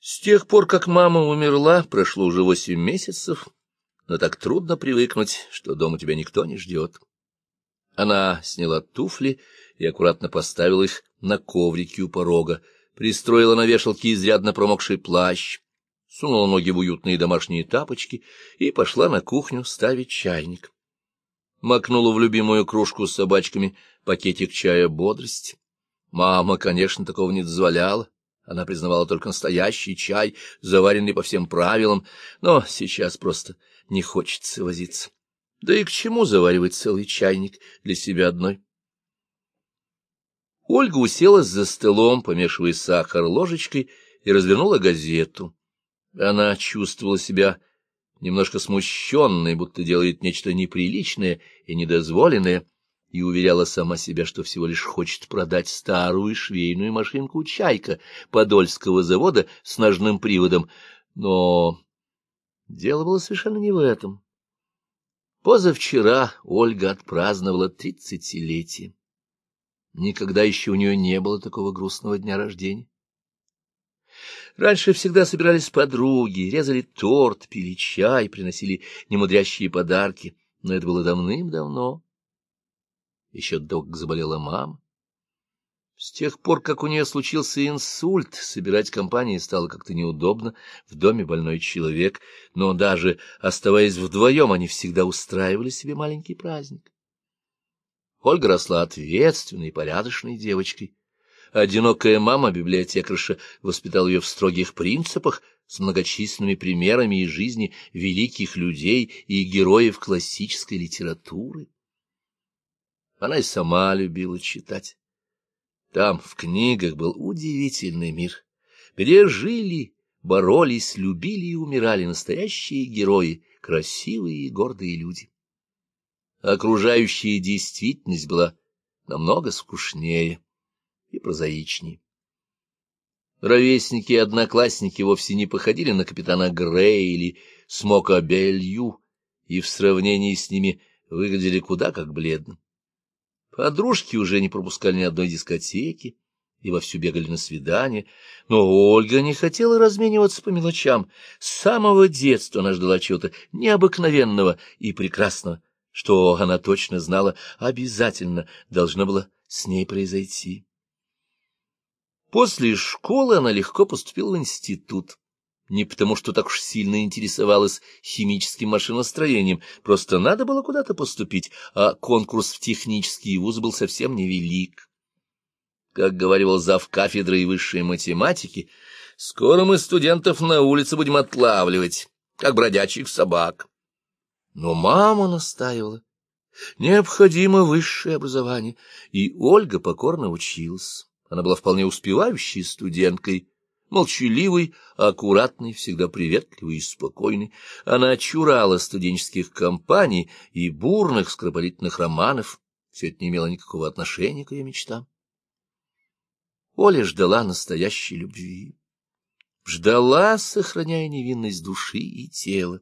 С тех пор, как мама умерла, прошло уже восемь месяцев, но так трудно привыкнуть, что дома тебя никто не ждет. Она сняла туфли и аккуратно поставила их на коврике у порога, пристроила на вешалке изрядно промокший плащ, сунула ноги в уютные домашние тапочки и пошла на кухню ставить чайник. Макнула в любимую кружку с собачками пакетик чая «Бодрость». Мама, конечно, такого не дозволяла. Она признавала только настоящий чай, заваренный по всем правилам, но сейчас просто не хочется возиться. Да и к чему заваривать целый чайник для себя одной? Ольга уселась за столом, помешивая сахар ложечкой, и развернула газету. Она чувствовала себя немножко смущенной, будто делает нечто неприличное и недозволенное, и уверяла сама себя, что всего лишь хочет продать старую швейную машинку «Чайка» Подольского завода с ножным приводом. Но дело было совершенно не в этом. Позавчера Ольга отпраздновала тридцатилетие. Никогда еще у нее не было такого грустного дня рождения. Раньше всегда собирались подруги, резали торт, пили чай, приносили немудрящие подарки, но это было давным-давно. Еще до того, как заболела мама. С тех пор, как у нее случился инсульт, собирать компании стало как-то неудобно, в доме больной человек, но даже оставаясь вдвоем, они всегда устраивали себе маленький праздник. Ольга росла ответственной и порядочной девочкой. Одинокая мама, библиотекарша, воспитала ее в строгих принципах, с многочисленными примерами из жизни великих людей и героев классической литературы. Она и сама любила читать. Там, в книгах, был удивительный мир, где жили, боролись, любили и умирали настоящие герои, красивые и гордые люди. Окружающая действительность была намного скучнее и прозаичнее. Ровесники и одноклассники вовсе не походили на капитана Грея или Смока Белью, и в сравнении с ними выглядели куда как бледно. Подружки уже не пропускали ни одной дискотеки и вовсю бегали на свидания, но Ольга не хотела размениваться по мелочам. С самого детства она ждала чего-то необыкновенного и прекрасного, что она точно знала, обязательно должно было с ней произойти. После школы она легко поступила в институт. Не потому, что так уж сильно интересовалась химическим машиностроением, просто надо было куда-то поступить, а конкурс в технический вуз был совсем невелик. Как говорил зав кафедры и высшей математики, скоро мы студентов на улице будем отлавливать, как бродячих собак. Но мама настаивала. Необходимо высшее образование, и Ольга покорно училась. Она была вполне успевающей студенткой, молчаливой, аккуратной, всегда приветливой и спокойной. Она чурала студенческих компаний и бурных скоропалительных романов. Все это не имело никакого отношения к ее мечтам. Оля ждала настоящей любви. Ждала, сохраняя невинность души и тела.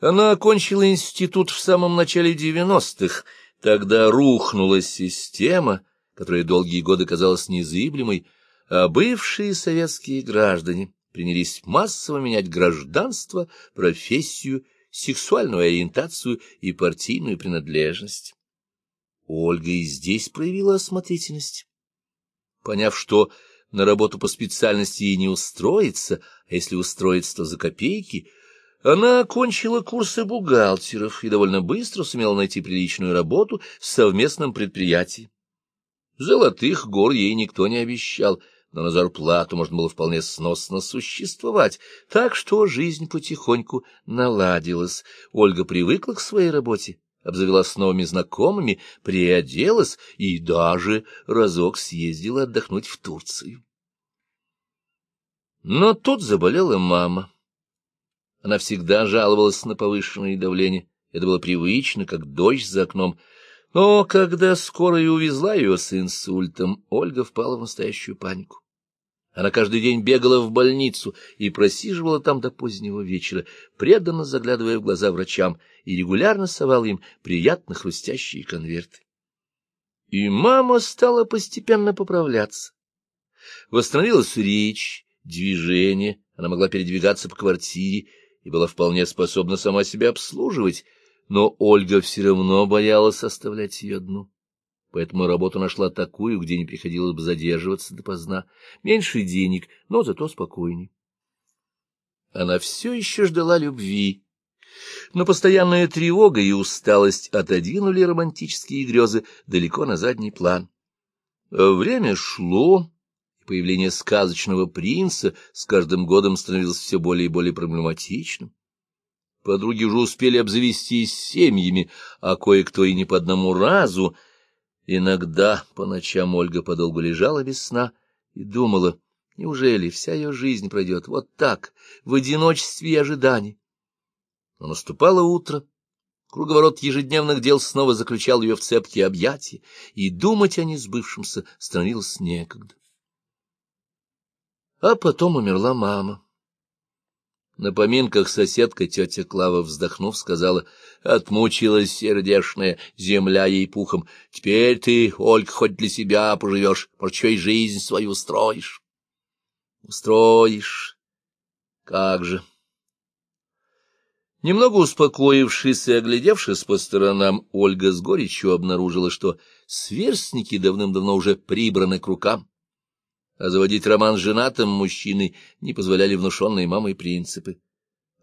Она окончила институт в самом начале девяностых. Тогда рухнула система, которая долгие годы казалась незыблемой, а бывшие советские граждане принялись массово менять гражданство, профессию, сексуальную ориентацию и партийную принадлежность. Ольга и здесь проявила осмотрительность. Поняв, что на работу по специальности ей не устроиться, а если устроиться, то за копейки, она окончила курсы бухгалтеров и довольно быстро сумела найти приличную работу в совместном предприятии. Золотых гор ей никто не обещал, но на зарплату можно было вполне сносно существовать, так что жизнь потихоньку наладилась. Ольга привыкла к своей работе, обзавелась новыми знакомыми, приоделась и даже разок съездила отдохнуть в Турцию. Но тут заболела мама. Она всегда жаловалась на повышенное давление. Это было привычно, как дождь за окном — но когда скорая увезла ее с инсультом, Ольга впала в настоящую панику. Она каждый день бегала в больницу и просиживала там до позднего вечера, преданно заглядывая в глаза врачам, и регулярно совала им приятно хрустящие конверты. И мама стала постепенно поправляться. Восстановилась речь, движение, она могла передвигаться по квартире и была вполне способна сама себя обслуживать, но Ольга все равно боялась оставлять ее одну. Поэтому работу нашла такую, где не приходилось бы задерживаться допоздна. Меньше денег, но зато спокойней. Она все еще ждала любви. Но постоянная тревога и усталость отодвинули романтические грезы далеко на задний план. Время шло, и появление сказочного принца с каждым годом становилось все более и более проблематичным. Подруги уже успели обзавестись семьями, а кое-кто и не по одному разу. Иногда по ночам Ольга подолгу лежала без сна и думала, неужели вся ее жизнь пройдет вот так, в одиночестве и ожидании. Но наступало утро, круговорот ежедневных дел снова заключал ее в цепкие объятия, и думать о несбывшемся становилось некогда. А потом умерла мама. На поминках соседка тетя Клава, вздохнув, сказала, «Отмучилась сердешная, земля ей пухом. Теперь ты, Ольга, хоть для себя поживешь, и жизнь свою устроишь». «Устроишь? Как же!» Немного успокоившись и оглядевшись по сторонам, Ольга с горечью обнаружила, что сверстники давным-давно уже прибраны к рукам а заводить роман с женатым мужчиной не позволяли внушенные мамой принципы.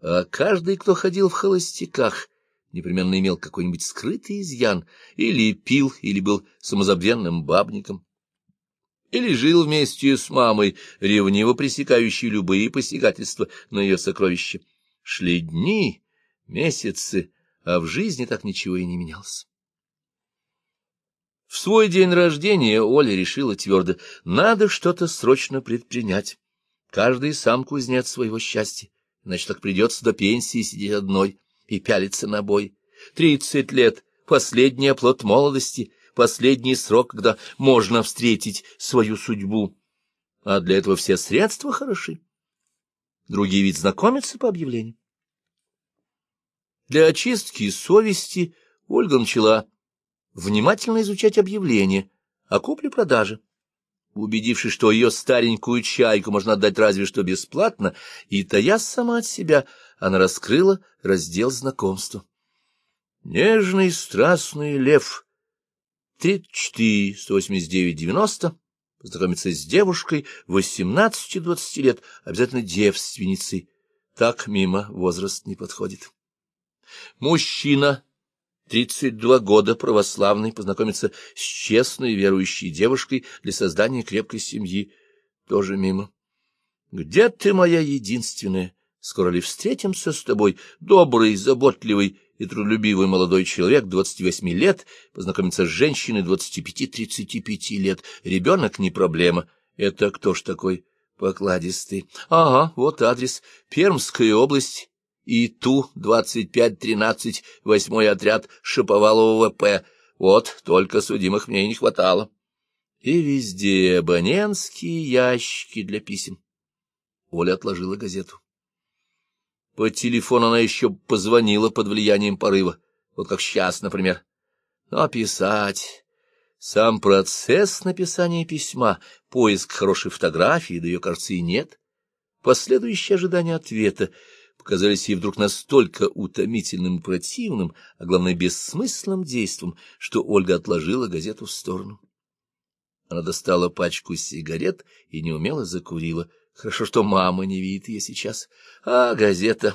А каждый, кто ходил в холостяках, непременно имел какой-нибудь скрытый изъян, или пил, или был самозабвенным бабником, или жил вместе с мамой, ревниво пресекающей любые посягательства на ее сокровища. Шли дни, месяцы, а в жизни так ничего и не менялось. В свой день рождения Оля решила твердо, надо что-то срочно предпринять. Каждый сам кузнец своего счастья, иначе так придется до пенсии сидеть одной и пялиться на бой. Тридцать лет — последний оплот молодости, последний срок, когда можно встретить свою судьбу. А для этого все средства хороши. Другие ведь знакомятся по объявлению. Для очистки совести Ольга начала внимательно изучать объявления о купле-продаже. Убедившись, что ее старенькую чайку можно отдать разве что бесплатно, и тая сама от себя, она раскрыла раздел знакомства. Нежный страстный лев, 34, 189, 90, познакомиться с девушкой 18-20 лет, обязательно девственницей. Так мимо возраст не подходит. Мужчина Тридцать два года православный познакомиться с честной верующей девушкой для создания крепкой семьи. Тоже мимо. Где ты, моя единственная? Скоро ли встретимся с тобой, добрый, заботливый и трудолюбивый молодой человек, двадцати восьми лет, познакомиться с женщиной двадцати пяти-тридцати пяти лет. Ребенок не проблема. Это кто ж такой покладистый? Ага, вот адрес. Пермская область и Ту-25-13, восьмой отряд Шиповалового П. Вот, только судимых мне не хватало. И везде абонентские ящики для писем. Оля отложила газету. По телефону она еще позвонила под влиянием порыва, вот как сейчас, например. Но писать... Сам процесс написания письма, поиск хорошей фотографии, да ее, кажется, и нет. Последующее ожидание ответа — показались ей вдруг настолько утомительным противным, а главное, бессмысленным действом, что Ольга отложила газету в сторону. Она достала пачку сигарет и неумело закурила. Хорошо, что мама не видит ее сейчас. А газета?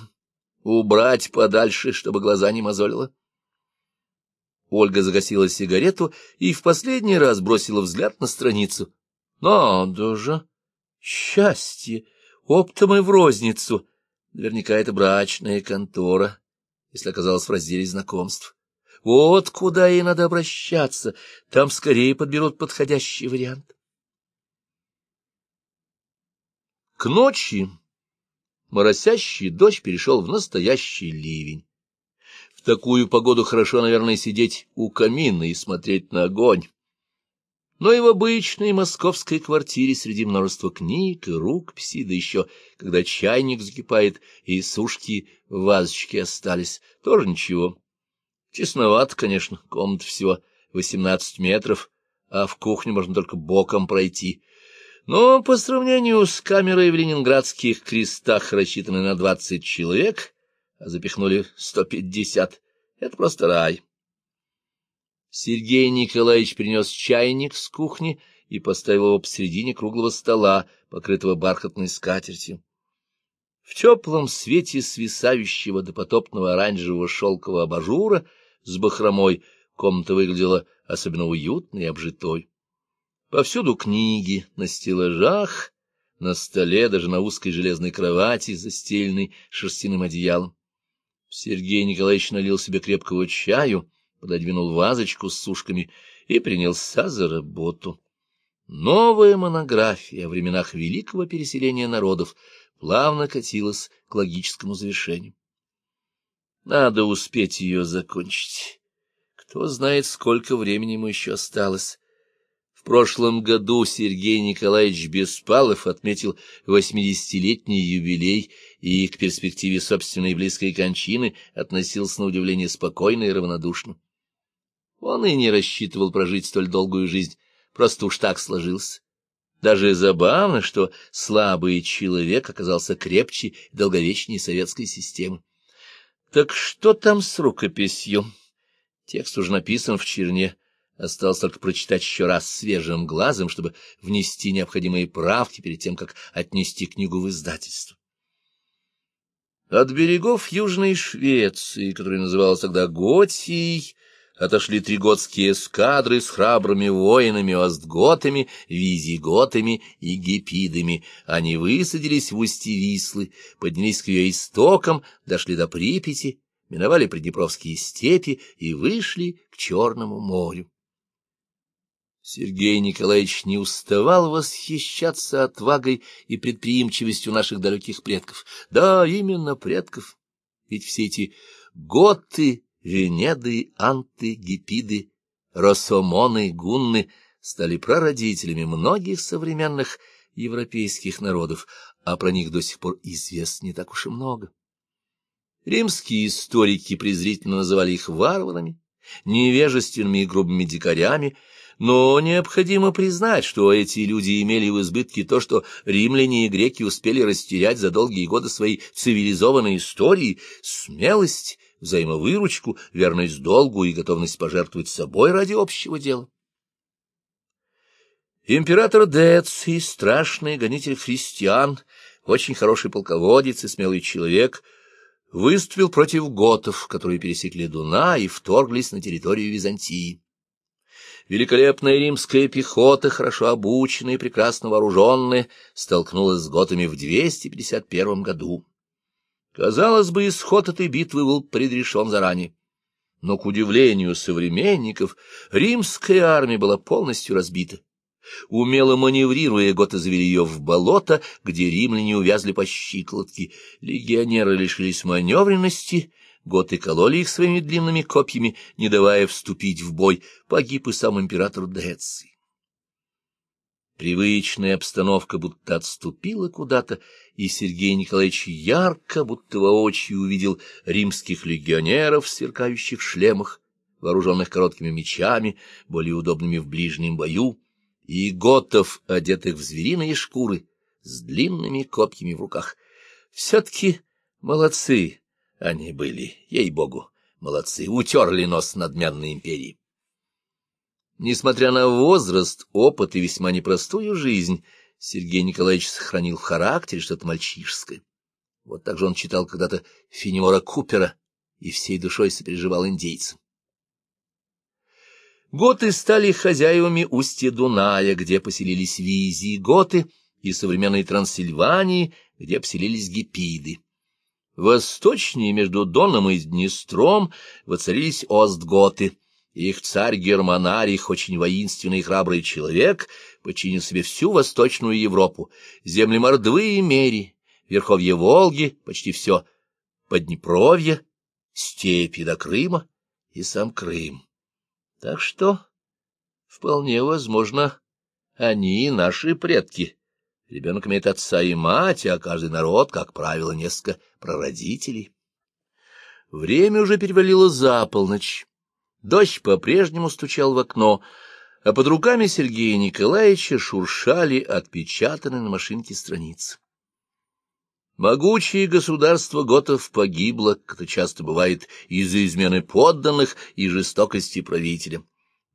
Убрать подальше, чтобы глаза не мозолила. Ольга загасила сигарету и в последний раз бросила взгляд на страницу. Надо же! Счастье! Оптом и в розницу! Наверняка это брачная контора, если оказалась в разделе знакомств. Вот куда ей надо обращаться, там скорее подберут подходящий вариант. К ночи моросящий дождь перешел в настоящий ливень. В такую погоду хорошо, наверное, сидеть у камина и смотреть на огонь но и в обычной московской квартире среди множества книг и рукописей, да еще, когда чайник закипает и сушки в вазочке остались, тоже ничего. Тесновато, конечно, комната всего восемнадцать метров, а в кухню можно только боком пройти. Но по сравнению с камерой в ленинградских крестах, рассчитанной на двадцать человек, а запихнули сто пятьдесят, это просто рай. Сергей Николаевич принес чайник с кухни и поставил его посередине круглого стола, покрытого бархатной скатертью. В теплом свете свисающего до потопного оранжевого шелкового абажура с бахромой комната выглядела особенно уютной и обжитой. Повсюду книги, на стеллажах, на столе, даже на узкой железной кровати, застеленной шерстяным одеялом. Сергей Николаевич налил себе крепкого чаю, пододвинул вазочку с сушками и принялся за работу. Новая монография о временах великого переселения народов плавно катилась к логическому завершению. Надо успеть ее закончить. Кто знает, сколько времени ему еще осталось. В прошлом году Сергей Николаевич Беспалов отметил восьмидесятилетний юбилей и к перспективе собственной близкой кончины относился на удивление спокойно и равнодушно. Он и не рассчитывал прожить столь долгую жизнь, просто уж так сложился. Даже забавно, что слабый человек оказался крепче и долговечнее советской системы. Так что там с рукописью? Текст уже написан в черне. Осталось только прочитать еще раз свежим глазом, чтобы внести необходимые правки перед тем, как отнести книгу в издательство. От берегов Южной Швеции, которая называлась тогда Готией, отошли три готские эскадры с храбрыми воинами, остготами, визиготами и гепидами. Они высадились в устье Вислы, поднялись к ее истокам, дошли до Припяти, миновали Приднепровские степи и вышли к Черному морю. Сергей Николаевич не уставал восхищаться отвагой и предприимчивостью наших далеких предков. Да, именно предков. Ведь все эти готы Венеды, Анты, Гипиды, Росомоны, Гунны стали прародителями многих современных европейских народов, а про них до сих пор известно не так уж и много. Римские историки презрительно называли их варварами, невежественными и грубыми дикарями, но необходимо признать, что эти люди имели в избытке то, что римляне и греки успели растерять за долгие годы своей цивилизованной истории — смелость взаимовыручку, верность долгу и готовность пожертвовать собой ради общего дела. Император Деций, страшный гонитель христиан, очень хороший полководец и смелый человек, выступил против готов, которые пересекли Дуна и вторглись на территорию Византии. Великолепная римская пехота, хорошо обученная и прекрасно вооруженная, столкнулась с готами в 251 году. Казалось бы, исход этой битвы был предрешен заранее. Но, к удивлению современников, римская армия была полностью разбита. Умело маневрируя, готы завели ее в болото, где римляне увязли по щиколотке. Легионеры лишились маневренности, готы кололи их своими длинными копьями, не давая вступить в бой. Погиб и сам император Деций. Привычная обстановка будто отступила куда-то, и Сергей Николаевич ярко, будто воочию увидел римских легионеров в сверкающих шлемах, вооруженных короткими мечами, более удобными в ближнем бою, и готов, одетых в звериные шкуры, с длинными копьями в руках. Все-таки молодцы они были, ей-богу, молодцы, утерли нос надменной империи. Несмотря на возраст, опыт и весьма непростую жизнь, Сергей Николаевич сохранил в характере что-то мальчишеское. Вот так же он читал когда-то Фенемора Купера и всей душой сопереживал индейцам. Готы стали хозяевами устья Дуная, где поселились визии готы, и современной Трансильвании, где поселились гипиды. Восточнее, между Доном и Днестром, воцарились остготы — их царь Германарих, очень воинственный и храбрый человек, подчинил себе всю Восточную Европу, земли Мордвы и Мери, верховье Волги, почти все Поднепровье, степи до Крыма и сам Крым. Так что, вполне возможно, они наши предки. Ребенок имеет отца и мать, а каждый народ, как правило, несколько прародителей. Время уже перевалило за полночь. Дождь по-прежнему стучал в окно, а под руками Сергея Николаевича шуршали отпечатанные на машинке страницы. Могучее государство готов погибло, как это часто бывает, из-за измены подданных и жестокости правителя.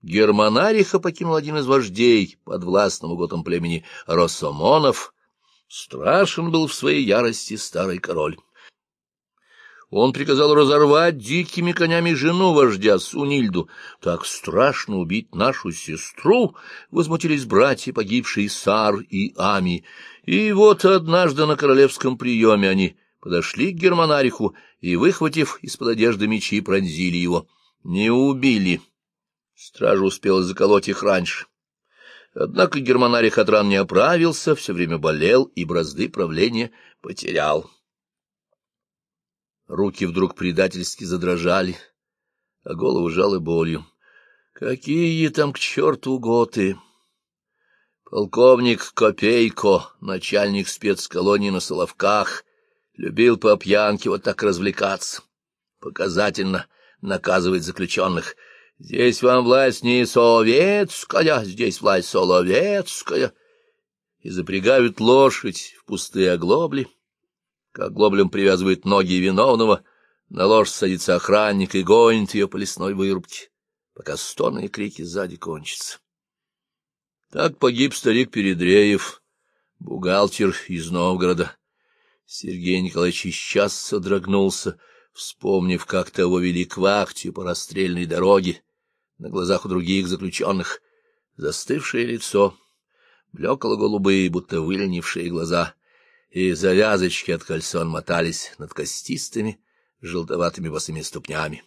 Германариха покинул один из вождей подвластного готом племени Росомонов. Страшен был в своей ярости старый король. Он приказал разорвать дикими конями жену вождя Сунильду. Так страшно убить нашу сестру, — возмутились братья, погибшие Сар и Ами. И вот однажды на королевском приеме они подошли к Германариху и, выхватив из-под одежды мечи, пронзили его. Не убили. Стража успела заколоть их раньше. Однако Германарих от ран не оправился, все время болел и бразды правления потерял. Руки вдруг предательски задрожали, а голову жало болью. Какие там к черту готы! Полковник Копейко, начальник спецколонии на Соловках, любил по пьянке вот так развлекаться. Показательно наказывать заключенных. Здесь вам власть не советская, здесь власть соловецкая. И запрягают лошадь в пустые оглобли как глоблем привязывает ноги виновного, на ложь садится охранник и гонит ее по лесной вырубке, пока стоны и крики сзади кончатся. Так погиб старик Передреев, бухгалтер из Новгорода. Сергей Николаевич сейчас содрогнулся, вспомнив, как того вели к вахте по расстрельной дороге, на глазах у других заключенных, застывшее лицо, блекло-голубые, будто выленившие глаза — и завязочки от кольцон мотались над костистыми, желтоватыми босыми ступнями.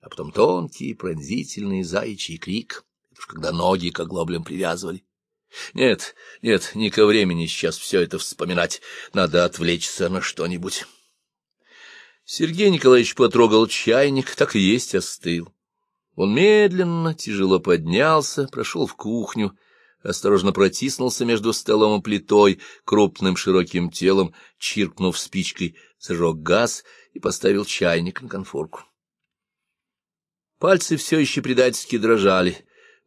А потом тонкий, пронзительный заячий крик, уж когда ноги к оглоблям привязывали. Нет, нет, не ко времени сейчас все это вспоминать, надо отвлечься на что-нибудь. Сергей Николаевич потрогал чайник, так и есть остыл. Он медленно, тяжело поднялся, прошел в кухню, осторожно протиснулся между столом и плитой, крупным широким телом, чиркнув спичкой, зажег газ и поставил чайник на конфорку. Пальцы все еще предательски дрожали,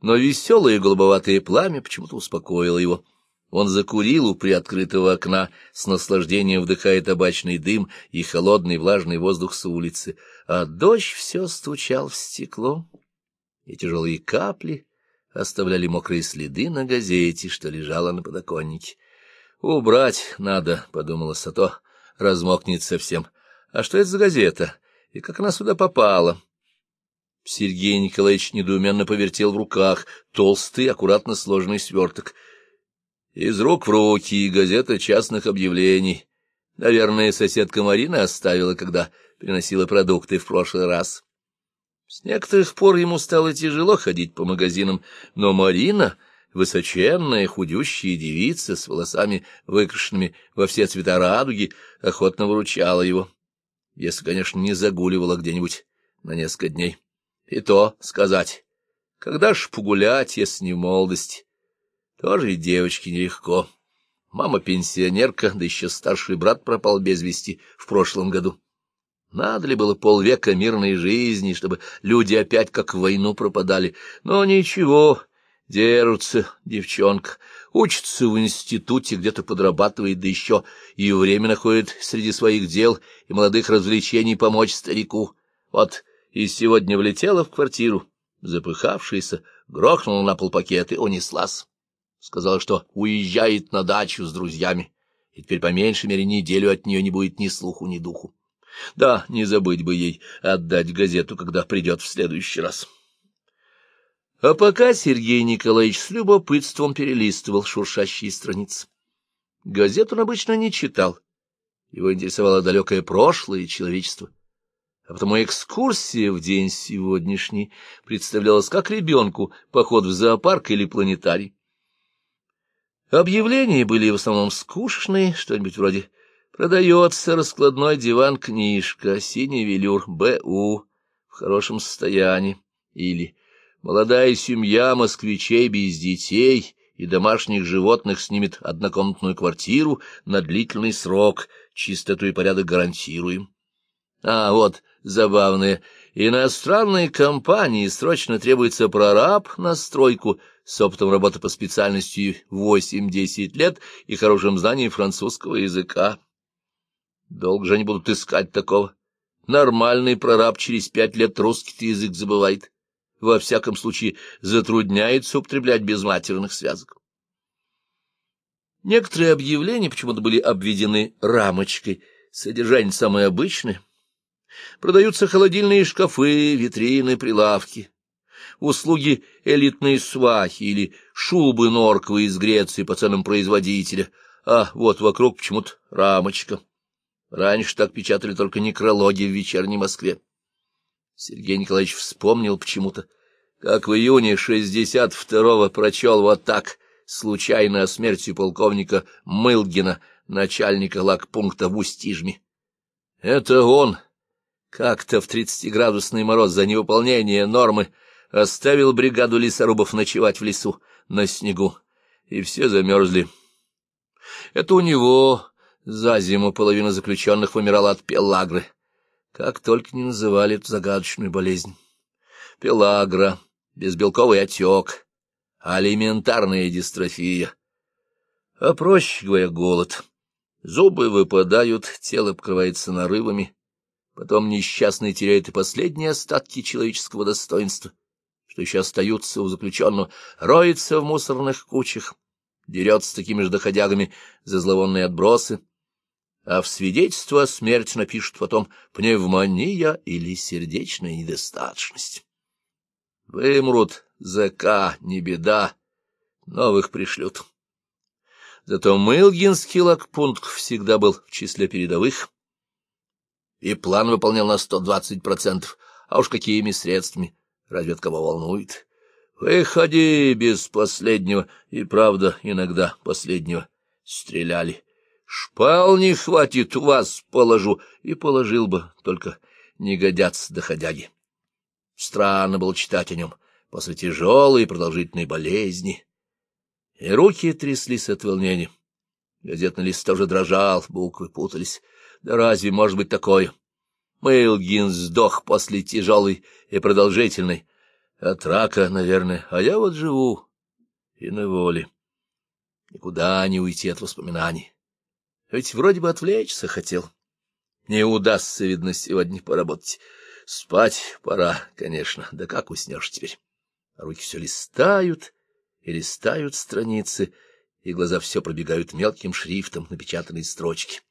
но веселое голубоватое пламя почему-то успокоило его. Он закурил у приоткрытого окна, с наслаждением вдыхая табачный дым и холодный влажный воздух с улицы, а дождь все стучал в стекло, и тяжелые капли оставляли мокрые следы на газете, что лежала на подоконнике. «Убрать надо», — подумала Сато, — размокнет совсем. «А что это за газета? И как она сюда попала?» Сергей Николаевич недоуменно повертел в руках толстый, аккуратно сложенный сверток. Из рук в руки газета частных объявлений. Наверное, соседка Марина оставила, когда приносила продукты в прошлый раз. С некоторых пор ему стало тяжело ходить по магазинам, но Марина, высоченная, худющая девица с волосами, выкрашенными во все цвета радуги, охотно выручала его, если, конечно, не загуливала где-нибудь на несколько дней. И то сказать, когда ж погулять, если не в молодости? Тоже и девочке нелегко. Мама пенсионерка, да еще старший брат пропал без вести в прошлом году. Надо ли было полвека мирной жизни, чтобы люди опять как в войну пропадали? Но ничего, держится девчонка, учится в институте, где-то подрабатывает, да еще и время находит среди своих дел и молодых развлечений помочь старику. Вот и сегодня влетела в квартиру, запыхавшаяся, грохнула на пол пакет и унеслась. Сказала, что уезжает на дачу с друзьями, и теперь по меньшей мере неделю от нее не будет ни слуху, ни духу. Да, не забыть бы ей отдать газету, когда придет в следующий раз. А пока Сергей Николаевич с любопытством перелистывал шуршащие страницы. Газету он обычно не читал. Его интересовало далекое прошлое человечество. А потому экскурсия в день сегодняшний представлялась как ребенку поход в зоопарк или планетарий. Объявления были в основном скучные, что-нибудь вроде Продается раскладной диван-книжка, синий велюр, Б.У. в хорошем состоянии. Или молодая семья москвичей без детей и домашних животных снимет однокомнатную квартиру на длительный срок, чистоту и порядок гарантируем. А вот забавное. Иностранной компании срочно требуется прораб на стройку с опытом работы по специальности 8-10 лет и хорошим знанием французского языка. Долго же они будут искать такого. Нормальный прораб через пять лет русский язык забывает. Во всяком случае, затрудняется употреблять безматерных связок. Некоторые объявления почему-то были обведены рамочкой. Содержание самое обычное. Продаются холодильные шкафы, витрины, прилавки. Услуги элитной свахи или шубы норковые из Греции по ценам производителя. А вот вокруг почему-то рамочка. Раньше так печатали только некрологи в вечерней Москве. Сергей Николаевич вспомнил почему-то, как в июне 62-го прочел вот так, случайно о смерти полковника Мылгина, начальника лагпункта в Устижме. Это он как-то в тридцатиградусный мороз за невыполнение нормы оставил бригаду лесорубов ночевать в лесу на снегу, и все замерзли. Это у него за зиму половина заключенных вымирала от пелагры. Как только не называли эту загадочную болезнь. Пелагра, безбелковый отек, алиментарная дистрофия. А проще говоря, голод. Зубы выпадают, тело покрывается нарывами. Потом несчастный теряет и последние остатки человеческого достоинства, что еще остаются у заключенного, роется в мусорных кучах, дерется с такими же доходягами за зловонные отбросы, а в свидетельство о смерти напишут потом пневмония или сердечная недостаточность. Вымрут ЗК, не беда, новых пришлют. Зато Мылгинский лагпункт всегда был в числе передовых, и план выполнял на сто двадцать процентов, а уж какими средствами, разве кого волнует? Выходи без последнего, и правда, иногда последнего, стреляли. Шпал не хватит, вас положу. И положил бы, только не годятся доходяги. Странно было читать о нем после тяжелой и продолжительной болезни. И руки тряслись от волнения. Газетный лист тоже дрожал, буквы путались. Да разве может быть такое? Мейлгин сдох после тяжелой и продолжительной. От рака, наверное, а я вот живу и на воле. Никуда не уйти от воспоминаний. Ведь вроде бы отвлечься хотел. Не удастся, видно, сегодня поработать. Спать пора, конечно, да как уснешь теперь? Руки все листают и листают страницы, и глаза все пробегают мелким шрифтом напечатанные строчки.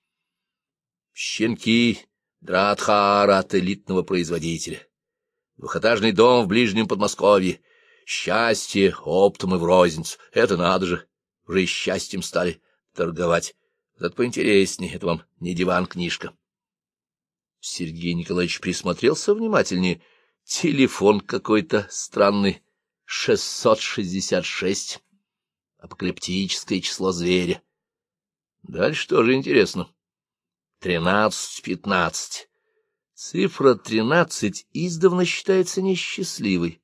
Щенки Дратхара от элитного производителя. Двухэтажный дом в ближнем Подмосковье. Счастье оптом и в розницу. Это надо же. Уже и счастьем стали торговать. Зато поинтереснее, это вам не диван-книжка. Сергей Николаевич присмотрелся внимательнее. Телефон какой-то странный. 666. Апокалиптическое число зверя. Дальше тоже интересно. Тринадцать-пятнадцать. Цифра тринадцать издавна считается несчастливой.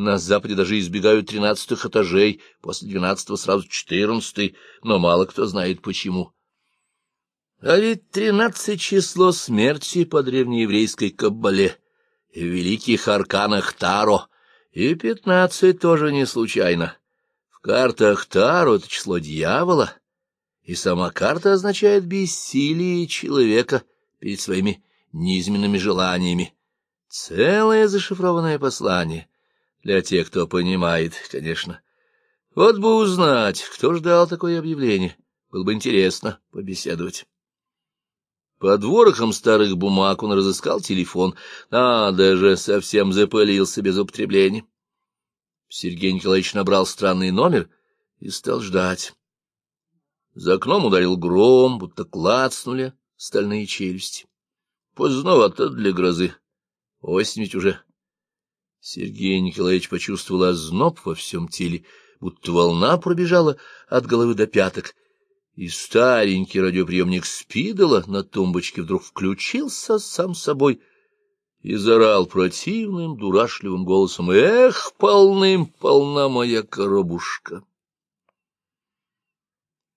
На Западе даже избегают тринадцатых этажей, после двенадцатого сразу четырнадцатый, но мало кто знает почему. А ведь тринадцать число смерти по древнееврейской каббале, в великих арканах Таро, и пятнадцать тоже не случайно. В картах Таро это число дьявола, и сама карта означает бессилие человека перед своими низменными желаниями. Целое зашифрованное послание для тех, кто понимает, конечно. Вот бы узнать, кто ждал такое объявление. Было бы интересно побеседовать. Под ворохом старых бумаг он разыскал телефон. Надо же, совсем запылился без употребления. Сергей Николаевич набрал странный номер и стал ждать. За окном ударил гром, будто клацнули стальные челюсти. Поздновато для грозы. Осень ведь уже. Сергей Николаевич почувствовал озноб во всем теле, будто волна пробежала от головы до пяток — и старенький радиоприемник Спидала на тумбочке вдруг включился сам собой и зарал противным, дурашливым голосом «Эх, полным-полна моя коробушка!»